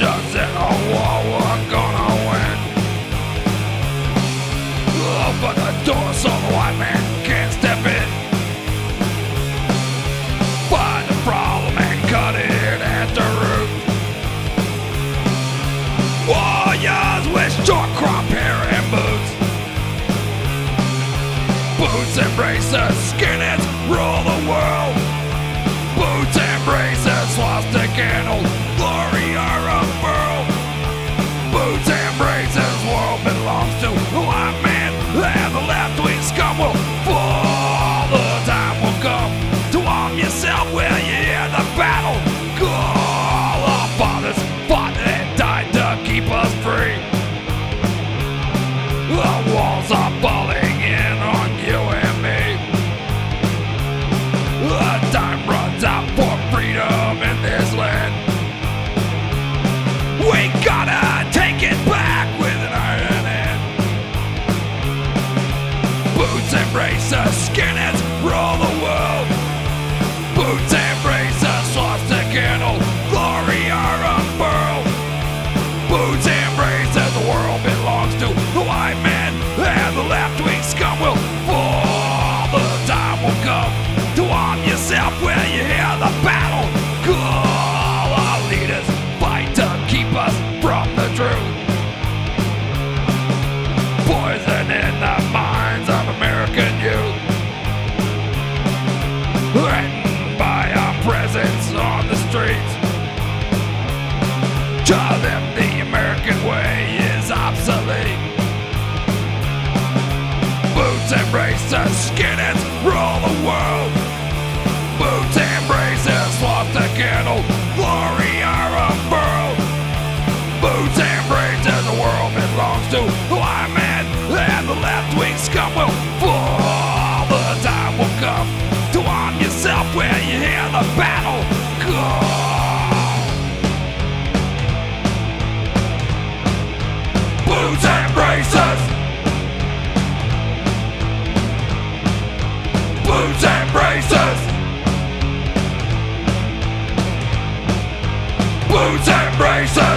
just in a war we're gonna win. Open the door so the white man can't step in. Find the problem and cut it at the root. Warriors with short crop hair and boots. Boots and braces, yourself where you hear the battle. The battle. Call our leaders, fight to keep us from the truth. Poison in the minds of American youth. Threatened by our presence on the streets. Tell them the American way is obsolete. Boots and braces, skinheads rule the world. Boots and braces, the world belongs to white man, and the left wing scum will fall. The time will come to arm yourself where you hear the battle call. Boots and braces. Boots and braces. Boots and braces.